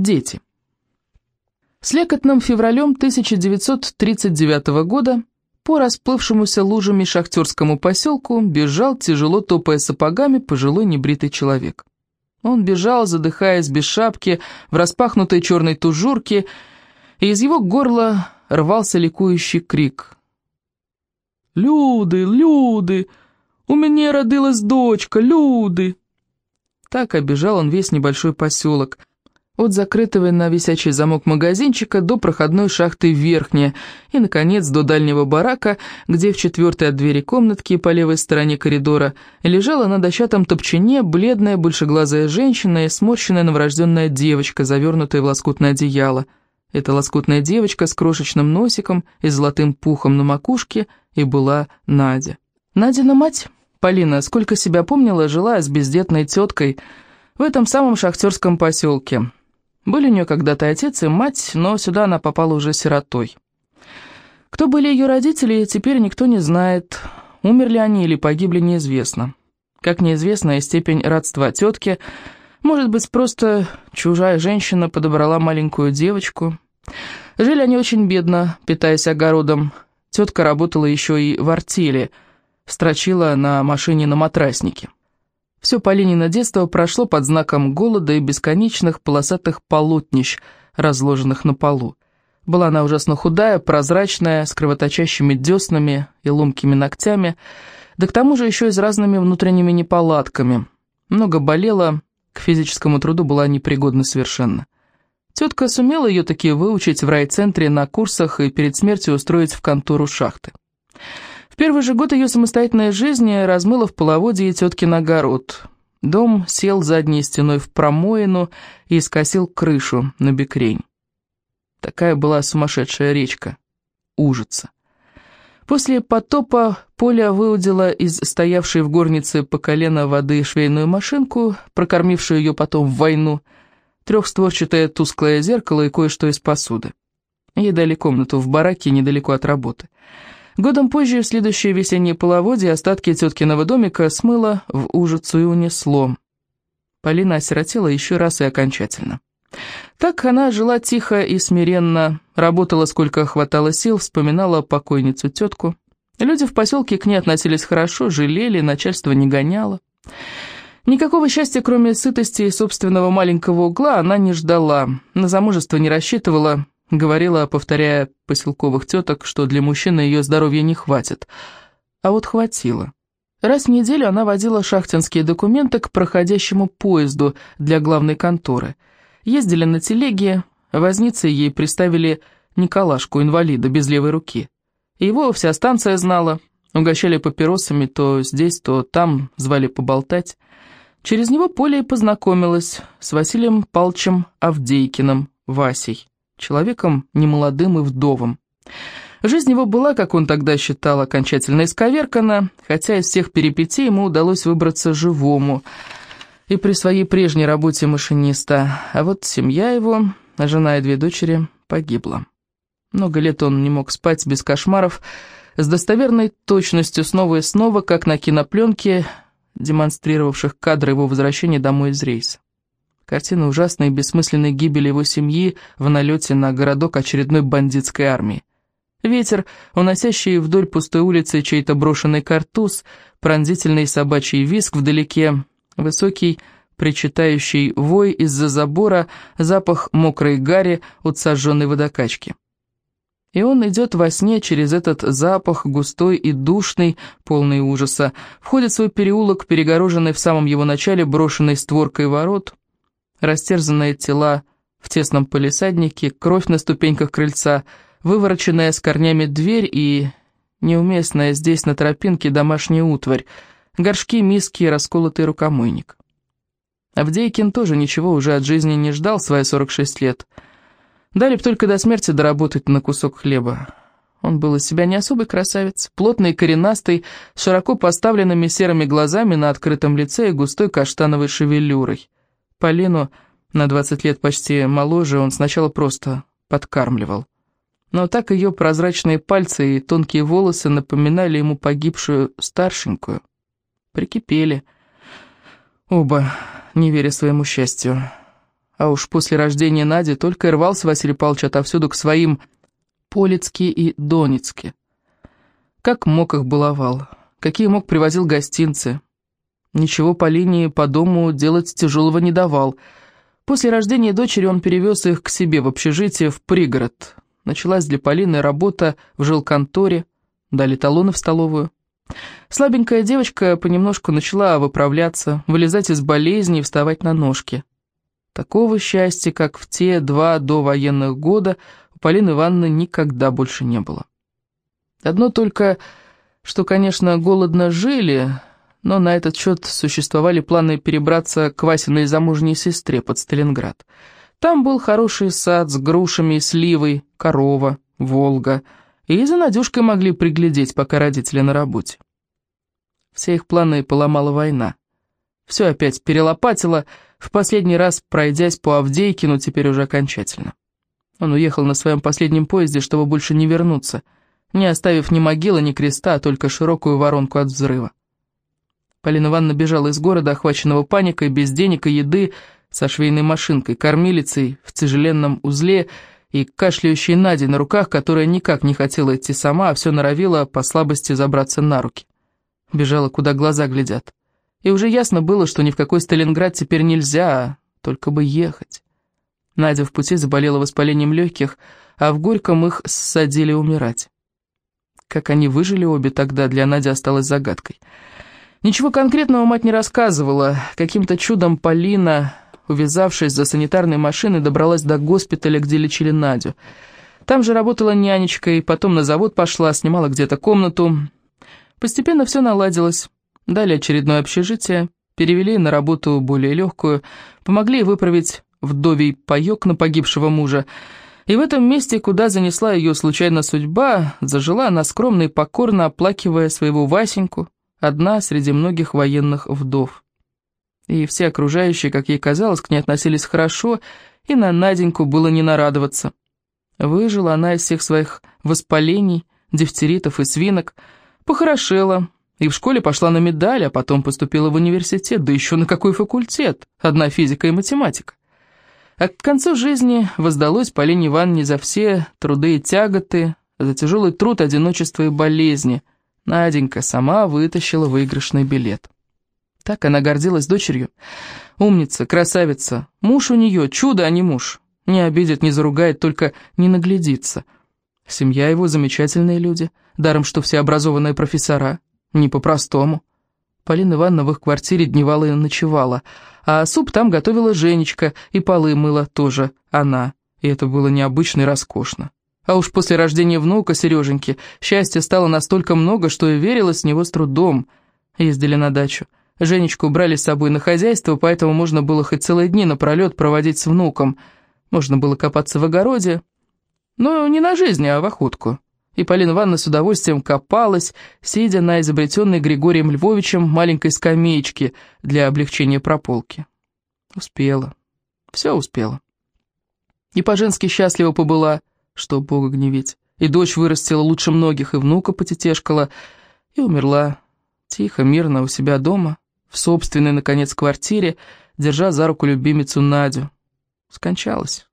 Дети. Слякотным февралем 1939 года по расплывшемуся лужами шахтерскому поселку бежал, тяжело топая сапогами, пожилой небритый человек. Он бежал, задыхаясь без шапки, в распахнутой черной тужурке, и из его горла рвался ликующий крик. «Люди, люди! У меня родилась дочка, люди!» Так обежал он весь небольшой поселок, от закрытого на висячий замок магазинчика до проходной шахты верхняя, и, наконец, до дальнего барака, где в четвертой от двери комнатки по левой стороне коридора лежала на дощатом топчине бледная большеглазая женщина и сморщенная новорожденная девочка, завернутая в лоскутное одеяло. Эта лоскутная девочка с крошечным носиком и золотым пухом на макушке и была Надя. Надина мать, Полина, сколько себя помнила, жила с бездетной теткой в этом самом шахтерском поселке. Были у нее когда-то отец и мать, но сюда она попала уже сиротой. Кто были ее родители, теперь никто не знает. Умерли они или погибли, неизвестно. Как неизвестна и степень родства тетки, может быть, просто чужая женщина подобрала маленькую девочку. Жили они очень бедно, питаясь огородом. Тетка работала еще и в артели, строчила на машине на матраснике. Все Полинино детство прошло под знаком голода и бесконечных полосатых полотнищ, разложенных на полу. Была она ужасно худая, прозрачная, с кровоточащими деснами и ломкими ногтями, да к тому же еще и с разными внутренними неполадками. Много болела, к физическому труду была непригодна совершенно. Тетка сумела ее таки выучить в райцентре на курсах и перед смертью устроить в контору шахты первый же год ее самостоятельной жизни размыло в половодье теткин огород. Дом сел задней стеной в промоину и скосил крышу на бекрень. Такая была сумасшедшая речка. Ужица. После потопа Поля выудила из стоявшей в горнице по колено воды швейную машинку, прокормившую ее потом в войну, трехстворчатое тусклое зеркало и кое-что из посуды. Ей дали комнату в бараке недалеко от работы. Годом позже, в следующее весеннее половодье, остатки теткиного домика смыло в ужицу и унесло. Полина осиротела еще раз и окончательно. Так она жила тихо и смиренно, работала сколько хватало сил, вспоминала покойницу тетку. Люди в поселке к ней относились хорошо, жалели, начальство не гоняло. Никакого счастья, кроме сытости и собственного маленького угла, она не ждала, на замужество не рассчитывала, Говорила, повторяя поселковых теток, что для мужчины ее здоровья не хватит. А вот хватило. Раз в неделю она водила шахтинские документы к проходящему поезду для главной конторы. Ездили на телеге, возницы ей приставили Николашку, инвалида, без левой руки. Его вся станция знала, угощали папиросами то здесь, то там, звали поболтать. Через него Поля и познакомилась с Василием Палчем Авдейкиным, Васей человеком немолодым и вдовым. Жизнь его была, как он тогда считал, окончательно исковеркана, хотя из всех перипетий ему удалось выбраться живому и при своей прежней работе машиниста, а вот семья его, жена и две дочери, погибла. Много лет он не мог спать без кошмаров, с достоверной точностью снова и снова, как на кинопленке, демонстрировавших кадры его возвращения домой из рейса. Картина ужасной и бессмысленной гибели его семьи в налете на городок очередной бандитской армии. Ветер, уносящий вдоль пустой улицы чей-то брошенный картуз, пронзительный собачий виск вдалеке, высокий, причитающий вой из-за забора, запах мокрой гари от сожженной водокачки. И он идет во сне через этот запах, густой и душный, полный ужаса, входит в свой переулок, перегороженный в самом его начале брошенной створкой ворот, растерзанные тела в тесном полисаднике, кровь на ступеньках крыльца, вывороченная с корнями дверь и неуместная здесь на тропинке домашняя утварь, горшки, миски и расколотый рукомойник. Авдейкин тоже ничего уже от жизни не ждал свои 46 лет. Дали б только до смерти доработать на кусок хлеба. Он был из себя не особый красавец, плотный коренастый, широко поставленными серыми глазами на открытом лице и густой каштановой шевелюрой. Полину, на 20 лет почти моложе, он сначала просто подкармливал. Но так ее прозрачные пальцы и тонкие волосы напоминали ему погибшую старшенькую. Прикипели. Оба, не веря своему счастью. А уж после рождения Нади только и рвался Василий Павлович отовсюду к своим Полицки и Донецке. Как мог их баловал, какие мог привозил гостинцы. Ничего по линии по дому делать тяжелого не давал. После рождения дочери он перевез их к себе в общежитие в пригород. Началась для Полины работа в жилконторе, дали талоны в столовую. Слабенькая девочка понемножку начала выправляться, вылезать из болезни и вставать на ножки. Такого счастья, как в те два до военных года, у Полины Ивановны никогда больше не было. Одно только, что, конечно, голодно жили, но на этот счет существовали планы перебраться к Васиной замужней сестре под Сталинград. Там был хороший сад с грушами сливой, корова, Волга, и за Надюшкой могли приглядеть, пока родители на работе. Все их планы поломала война. Все опять перелопатило, в последний раз пройдясь по Авдейке, но теперь уже окончательно. Он уехал на своем последнем поезде, чтобы больше не вернуться, не оставив ни могилы, ни креста, а только широкую воронку от взрыва. Полина Ивановна бежала из города, охваченного паникой, без денег и еды, со швейной машинкой, кормилицей, в тяжеленном узле и кашляющей Надей на руках, которая никак не хотела идти сама, а все норовила по слабости забраться на руки. Бежала, куда глаза глядят. И уже ясно было, что ни в какой Сталинград теперь нельзя, а только бы ехать. Надя в пути заболела воспалением легких, а в Горьком их ссадили умирать. Как они выжили обе тогда, для Нади осталось загадкой. Ничего конкретного мать не рассказывала. Каким-то чудом Полина, увязавшись за санитарной машиной, добралась до госпиталя, где лечили Надю. Там же работала нянечкой, потом на завод пошла, снимала где-то комнату. Постепенно все наладилось. Дали очередное общежитие, перевели на работу более легкую, помогли выправить вдовий паёк на погибшего мужа. И в этом месте, куда занесла ее случайно судьба, зажила она скромно и покорно, оплакивая своего Васеньку, одна среди многих военных вдов. И все окружающие, как ей казалось, к ней относились хорошо, и на Наденьку было не нарадоваться. Выжила она из всех своих воспалений, дифтеритов и свинок, похорошела, и в школе пошла на медаль, а потом поступила в университет, да еще на какой факультет, одна физика и математика. А к концу жизни воздалось Полине Ивановне за все труды и тяготы, за тяжелый труд, одиночество и болезни – Наденька сама вытащила выигрышный билет. Так она гордилась дочерью. Умница, красавица. Муж у нее, чудо, а не муж. Не обидит, не заругает, только не наглядится. Семья его замечательные люди, даром что все образованные профессора. Не по-простому. Полина Ивановна в их квартире дневала и ночевала, а суп там готовила Женечка, и полы мыла тоже она, и это было необычно и роскошно. А уж после рождения внука Сереженьки счастья стало настолько много, что и верилось в него с трудом. Ездили на дачу. Женечку брали с собой на хозяйство, поэтому можно было хоть целые дни напролет проводить с внуком. Можно было копаться в огороде, но не на жизнь, а в охотку. И Полина Ивановна с удовольствием копалась, сидя на изобретенной Григорием Львовичем маленькой скамеечке для облегчения прополки. Успела. Все успела. И по-женски счастлива побыла, что Бога гневить. И дочь вырастила лучше многих, и внука потетешкала, и умерла тихо, мирно у себя дома, в собственной, наконец, квартире, держа за руку любимицу Надю. Скончалась.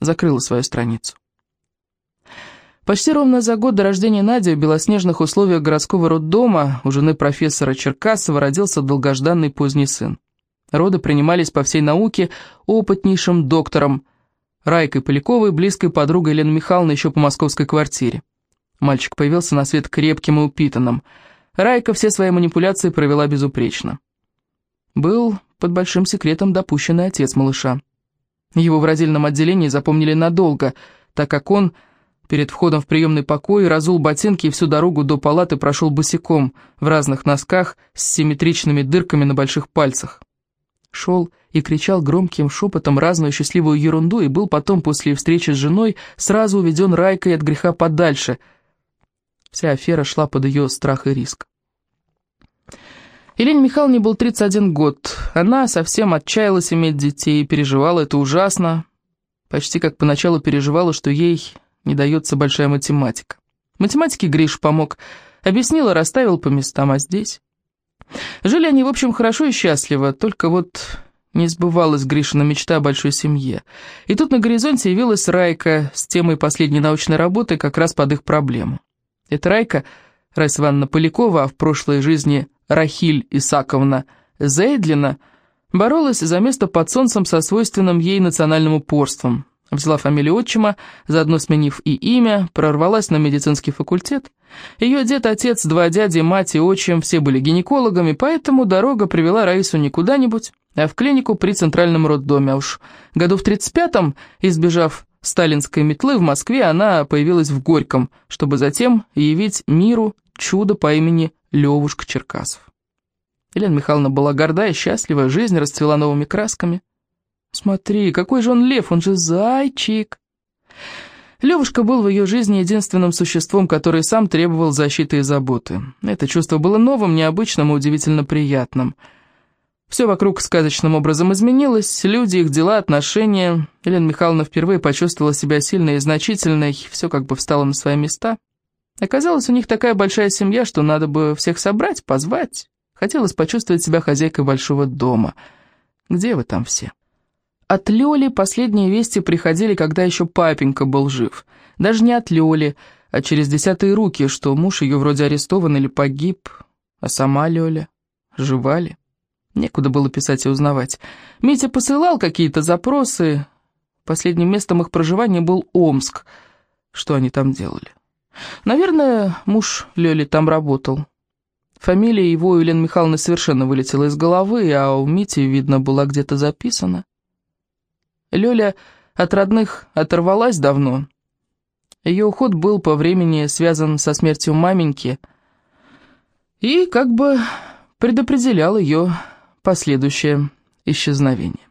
Закрыла свою страницу. Почти ровно за год до рождения Нади в белоснежных условиях городского роддома у жены профессора Черкасова родился долгожданный поздний сын. Роды принимались по всей науке опытнейшим доктором – Райкой Поляковой, близкой подругой Елены Михайловны еще по московской квартире. Мальчик появился на свет крепким и упитанным. Райка все свои манипуляции провела безупречно. Был под большим секретом допущенный отец малыша. Его в родильном отделении запомнили надолго, так как он перед входом в приемный покой разул ботинки и всю дорогу до палаты прошел босиком, в разных носках с симметричными дырками на больших пальцах. Шел и кричал громким шепотом разную счастливую ерунду и был потом после встречи с женой сразу уведен Райкой от греха подальше. Вся афера шла под ее страх и риск. Елене Михайловне был 31 год. Она совсем отчаялась иметь детей, переживала это ужасно. Почти как поначалу переживала, что ей не дается большая математика. Математике Гриш помог, объяснил расставил по местам, а здесь... Жили они, в общем, хорошо и счастливо, только вот Не сбывалась Гришина мечта о большой семье. И тут на горизонте явилась Райка с темой последней научной работы как раз под их проблему. Эта Райка, Райса Ивановна Полякова, а в прошлой жизни Рахиль Исаковна Зейдлина, боролась за место под солнцем со свойственным ей национальным упорством. Взяла фамилию отчима, заодно сменив и имя, прорвалась на медицинский факультет. Ее дед, отец, два дяди, мать и отчим все были гинекологами, поэтому дорога привела Раису не куда-нибудь, а в клинику при центральном роддоме. А уж году в 35-м, избежав сталинской метлы в Москве, она появилась в Горьком, чтобы затем явить миру чудо по имени Левушка Черкасов. Елена Михайловна была горда и счастлива, жизнь расцвела новыми красками. «Смотри, какой же он лев, он же зайчик!» Левушка был в ее жизни единственным существом, который сам требовал защиты и заботы. Это чувство было новым, необычным и удивительно приятным. Все вокруг сказочным образом изменилось, люди, их дела, отношения. Елена Михайловна впервые почувствовала себя сильной и значительной, все как бы встало на свои места. Оказалось, у них такая большая семья, что надо бы всех собрать, позвать. Хотелось почувствовать себя хозяйкой большого дома. Где вы там все? От Лёли последние вести приходили, когда еще папенька был жив. Даже не от Лёли, а через десятые руки, что муж ее вроде арестован или погиб, а сама Лёля жива ли? Некуда было писать и узнавать. Митя посылал какие-то запросы. Последним местом их проживания был Омск. Что они там делали? Наверное, муж Лёли там работал. Фамилия его у Елены Михайловны совершенно вылетела из головы, а у Мити, видно, была где-то записана. Лёля от родных оторвалась давно. Ее уход был по времени связан со смертью маменьки и как бы предопределял ее последующее исчезновение.